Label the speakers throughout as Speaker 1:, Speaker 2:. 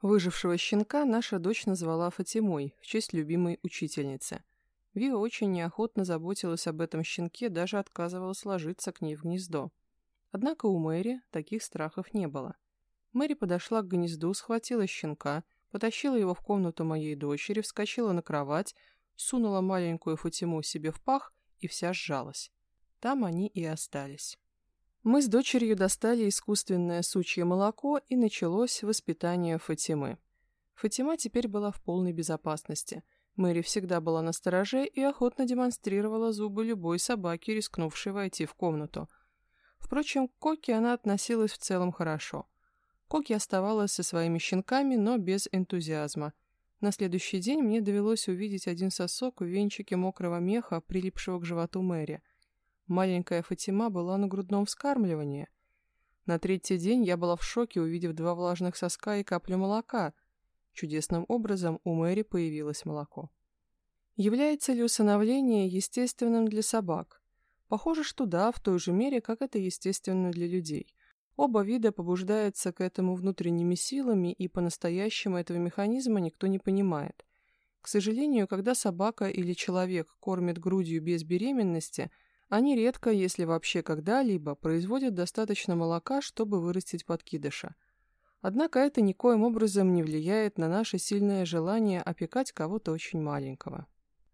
Speaker 1: Выжившего щенка наша дочь назвала Фатимой в честь любимой учительницы. Вива очень неохотно заботилась об этом щенке, даже отказывалась ложиться к ней в гнездо. Однако у Мэри таких страхов не было. Мэри подошла к гнезду, схватила щенка, потащила его в комнату моей дочери, вскочила на кровать, сунула маленькую Фатиму себе в пах и вся сжалась. Там они и остались. Мы с дочерью достали искусственное сучье молоко, и началось воспитание Фатимы. Фатима теперь была в полной безопасности. Мэри всегда была на стороже и охотно демонстрировала зубы любой собаки, рискнувшей войти в комнату. Впрочем, к Коке она относилась в целом хорошо. Коки оставалась со своими щенками, но без энтузиазма. На следующий день мне довелось увидеть один сосок в венчике мокрого меха, прилипшего к животу Мэри. Маленькая Фатима была на грудном вскармливании. На третий день я была в шоке, увидев два влажных соска и каплю молока. Чудесным образом у Мэри появилось молоко. Является ли усыновление естественным для собак? Похоже, что да, в той же мере, как это естественно для людей. Оба вида побуждаются к этому внутренними силами, и по-настоящему этого механизма никто не понимает. К сожалению, когда собака или человек кормит грудью без беременности, они редко, если вообще когда-либо, производят достаточно молока, чтобы вырастить подкидыша. Однако это никоим образом не влияет на наше сильное желание опекать кого-то очень маленького.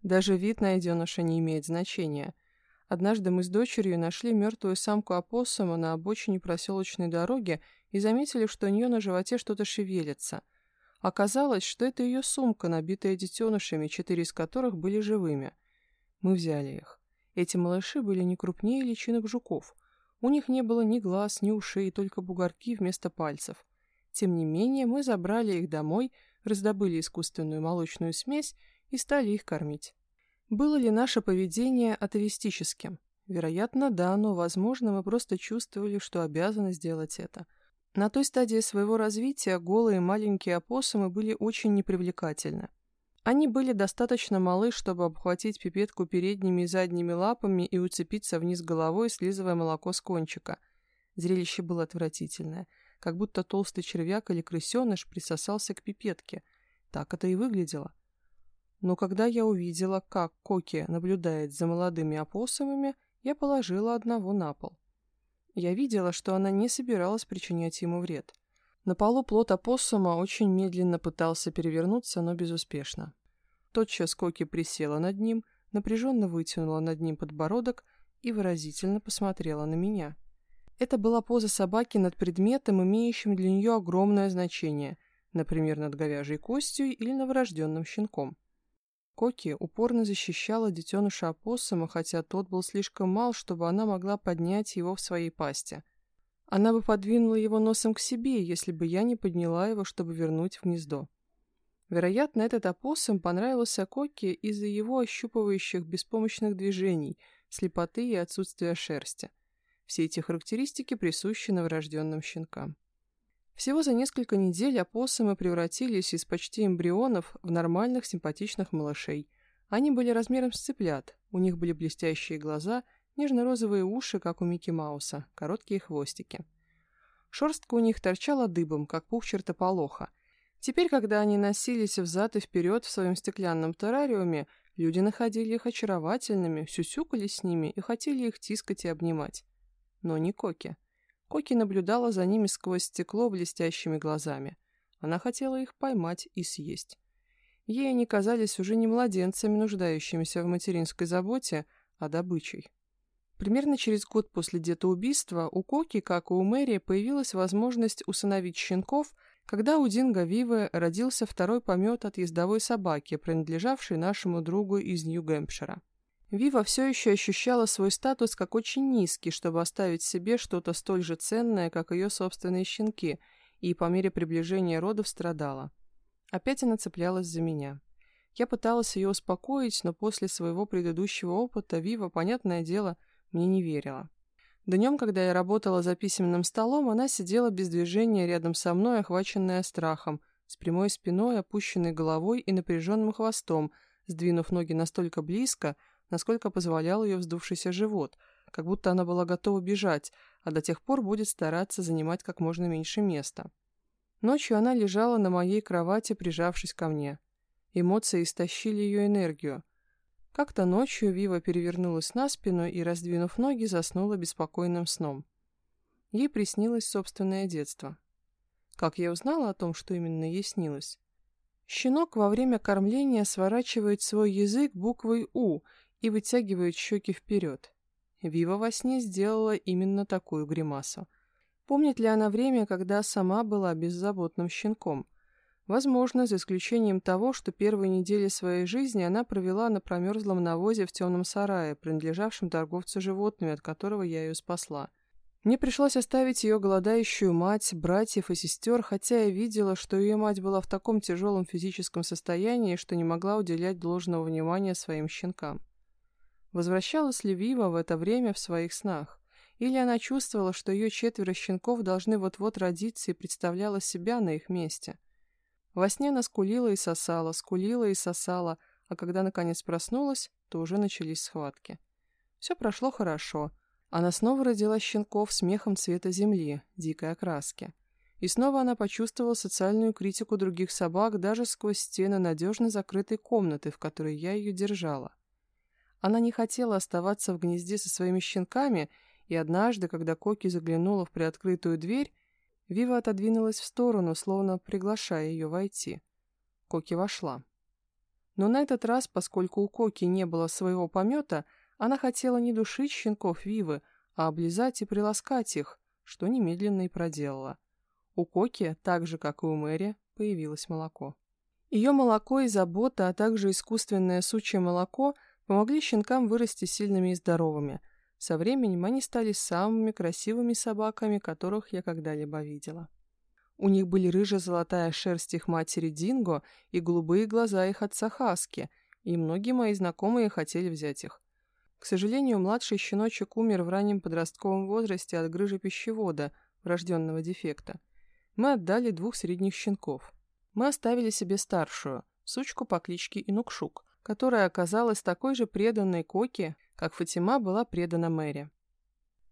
Speaker 1: Даже вид найденыша не имеет значения – Однажды мы с дочерью нашли мертвую самку опоссума на обочине проселочной дороги и заметили, что у нее на животе что-то шевелится. Оказалось, что это ее сумка, набитая детенышами, четыре из которых были живыми. Мы взяли их. Эти малыши были не крупнее личинок жуков. У них не было ни глаз, ни ушей, только бугорки вместо пальцев. Тем не менее, мы забрали их домой, раздобыли искусственную молочную смесь и стали их кормить. Было ли наше поведение атовистическим? Вероятно, да, но, возможно, мы просто чувствовали, что обязаны сделать это. На той стадии своего развития голые маленькие опоссумы были очень непривлекательны. Они были достаточно малы, чтобы обхватить пипетку передними и задними лапами и уцепиться вниз головой, слизывая молоко с кончика. Зрелище было отвратительное, как будто толстый червяк или крысеныш присосался к пипетке. Так это и выглядело. Но когда я увидела, как Коки наблюдает за молодыми опоссумами, я положила одного на пол. Я видела, что она не собиралась причинять ему вред. На полу плод опоссума очень медленно пытался перевернуться, но безуспешно. Тотчас Коки присела над ним, напряженно вытянула над ним подбородок и выразительно посмотрела на меня. Это была поза собаки над предметом, имеющим для нее огромное значение, например, над говяжьей костью или новорожденным щенком. Коки упорно защищала детеныша опоссума, хотя тот был слишком мал, чтобы она могла поднять его в своей пасти. Она бы подвинула его носом к себе, если бы я не подняла его, чтобы вернуть в гнездо. Вероятно, этот опоссум понравился Коки из-за его ощупывающих беспомощных движений, слепоты и отсутствия шерсти. Все эти характеристики присущи новорожденным щенкам. Всего за несколько недель опоссумы превратились из почти эмбрионов в нормальных симпатичных малышей. Они были размером с цыплят, у них были блестящие глаза, нежно-розовые уши, как у Микки Мауса, короткие хвостики. Шерстка у них торчала дыбом, как пух чертополоха. Теперь, когда они носились взад и вперед в своем стеклянном террариуме, люди находили их очаровательными, сюсюкались с ними и хотели их тискать и обнимать. Но не Коки. Коки наблюдала за ними сквозь стекло блестящими глазами. Она хотела их поймать и съесть. Ей они казались уже не младенцами, нуждающимися в материнской заботе, а добычей. Примерно через год после детоубийства у Коки, как и у Мэри, появилась возможность усыновить щенков, когда у Динго Вивы родился второй помет от ездовой собаки, принадлежавшей нашему другу из Нью-Гэмпшира. Вива все еще ощущала свой статус как очень низкий, чтобы оставить себе что-то столь же ценное, как ее собственные щенки, и по мере приближения родов страдала. Опять она цеплялась за меня. Я пыталась ее успокоить, но после своего предыдущего опыта Вива, понятное дело, мне не верила. Днем, когда я работала за письменным столом, она сидела без движения рядом со мной, охваченная страхом, с прямой спиной, опущенной головой и напряженным хвостом, сдвинув ноги настолько близко, насколько позволял ее вздувшийся живот, как будто она была готова бежать, а до тех пор будет стараться занимать как можно меньше места. Ночью она лежала на моей кровати, прижавшись ко мне. Эмоции истощили ее энергию. Как-то ночью Вива перевернулась на спину и, раздвинув ноги, заснула беспокойным сном. Ей приснилось собственное детство. Как я узнала о том, что именно ей снилось? Щенок во время кормления сворачивает свой язык буквой «У» и вытягивает щеки вперед. Вива во сне сделала именно такую гримасу. Помнит ли она время, когда сама была беззаботным щенком? Возможно, за исключением того, что первые недели своей жизни она провела на промерзлом навозе в темном сарае, принадлежавшем торговцу животными, от которого я ее спасла. Мне пришлось оставить ее голодающую мать, братьев и сестер, хотя я видела, что ее мать была в таком тяжелом физическом состоянии, что не могла уделять должного внимания своим щенкам. Возвращалась ли Вива в это время в своих снах? Или она чувствовала, что ее четверо щенков должны вот-вот родиться и представляла себя на их месте. Во сне она скулила и сосала, скулила и сосала, а когда наконец проснулась, то уже начались схватки. Все прошло хорошо. Она снова родила щенков смехом цвета земли, дикой окраски. И снова она почувствовала социальную критику других собак даже сквозь стены надежно закрытой комнаты, в которой я ее держала. Она не хотела оставаться в гнезде со своими щенками и однажды, когда Коки заглянула в приоткрытую дверь, Вива отодвинулась в сторону, словно приглашая ее войти. Коки вошла. Но на этот раз, поскольку у Коки не было своего помета, она хотела не душить щенков Вивы, а облизать и приласкать их, что немедленно и проделала. У Коки, так же, как и у Мэри, появилось молоко. Ее молоко и забота, а также искусственное сучье молоко помогли щенкам вырасти сильными и здоровыми – со временем они стали самыми красивыми собаками, которых я когда-либо видела. У них были рыжо-золотая шерсть их матери Динго и голубые глаза их отца Хаски, и многие мои знакомые хотели взять их. К сожалению, младший щеночек умер в раннем подростковом возрасте от грыжи пищевода, врожденного дефекта. Мы отдали двух средних щенков. Мы оставили себе старшую, сучку по кличке Инукшук, которая оказалась такой же преданной Коке, как Фатима была предана Мэри.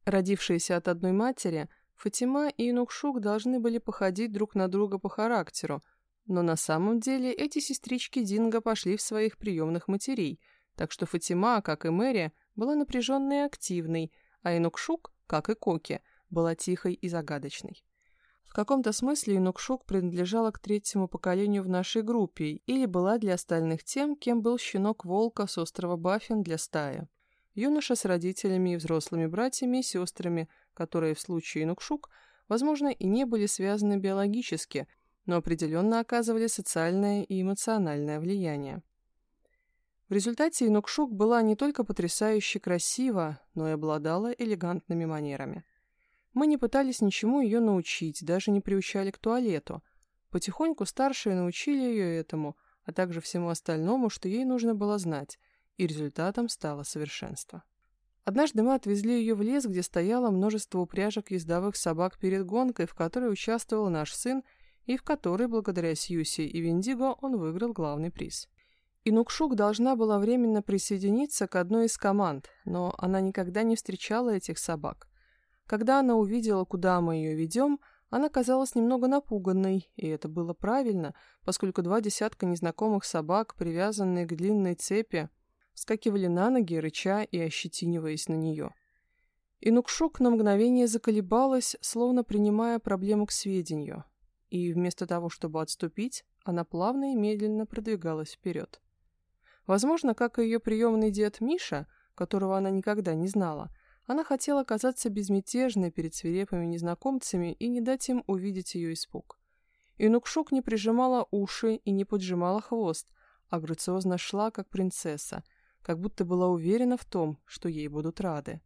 Speaker 1: Родившиеся от одной матери, Фатима и Инукшук должны были походить друг на друга по характеру, но на самом деле эти сестрички Динго пошли в своих приемных матерей, так что Фатима, как и Мэри, была напряженной и активной, а Инукшук, как и Коки, была тихой и загадочной. В каком-то смысле Инукшук принадлежала к третьему поколению в нашей группе или была для остальных тем, кем был щенок волка с острова Баффин для стаи. Юноша с родителями и взрослыми братьями и сестрами, которые в случае Инукшук, возможно, и не были связаны биологически, но определенно оказывали социальное и эмоциональное влияние. В результате Инукшук была не только потрясающе красива, но и обладала элегантными манерами. Мы не пытались ничему ее научить, даже не приучали к туалету. Потихоньку старшие научили ее этому, а также всему остальному, что ей нужно было знать – и результатом стало совершенство. Однажды мы отвезли ее в лес, где стояло множество упряжек ездовых собак перед гонкой, в которой участвовал наш сын, и в которой, благодаря Сьюси и Виндиго, он выиграл главный приз. Инукшук должна была временно присоединиться к одной из команд, но она никогда не встречала этих собак. Когда она увидела, куда мы ее ведем, она казалась немного напуганной, и это было правильно, поскольку два десятка незнакомых собак, привязанные к длинной цепи, вскакивали на ноги, рыча и ощетиниваясь на нее. Инукшук на мгновение заколебалась, словно принимая проблему к сведению, и вместо того, чтобы отступить, она плавно и медленно продвигалась вперед. Возможно, как и ее приемный дед Миша, которого она никогда не знала, она хотела казаться безмятежной перед свирепыми незнакомцами и не дать им увидеть ее испуг. Инукшук не прижимала уши и не поджимала хвост, а грациозно шла, как принцесса, как будто была уверена в том, что ей будут рады.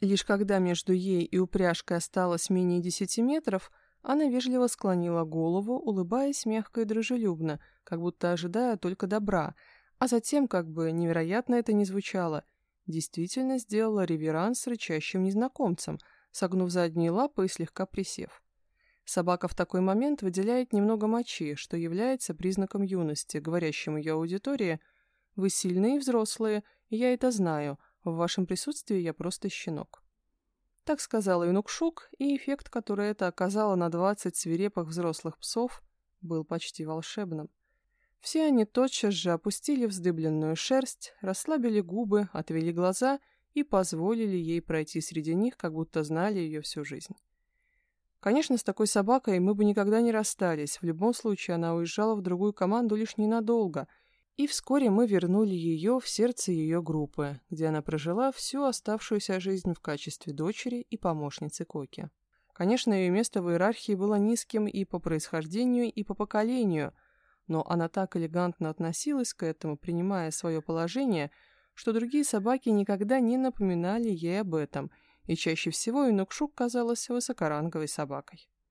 Speaker 1: Лишь когда между ей и упряжкой осталось менее десяти метров, она вежливо склонила голову, улыбаясь мягко и дружелюбно, как будто ожидая только добра, а затем, как бы невероятно это ни звучало, действительно сделала реверанс рычащим незнакомцам, согнув задние лапы и слегка присев. Собака в такой момент выделяет немного мочи, что является признаком юности, говорящим ее аудитории – вы сильные и взрослые, я это знаю. В вашем присутствии я просто щенок. Так сказала Инукшук, и эффект, который это оказало на 20 свирепых взрослых псов, был почти волшебным. Все они тотчас же опустили вздыбленную шерсть, расслабили губы, отвели глаза и позволили ей пройти среди них, как будто знали ее всю жизнь. Конечно, с такой собакой мы бы никогда не расстались, в любом случае она уезжала в другую команду лишь ненадолго, и вскоре мы вернули ее в сердце ее группы, где она прожила всю оставшуюся жизнь в качестве дочери и помощницы Коки. Конечно, ее место в иерархии было низким и по происхождению, и по поколению, но она так элегантно относилась к этому, принимая свое положение, что другие собаки никогда не напоминали ей об этом, и чаще всего Инукшук казалась высокоранговой собакой.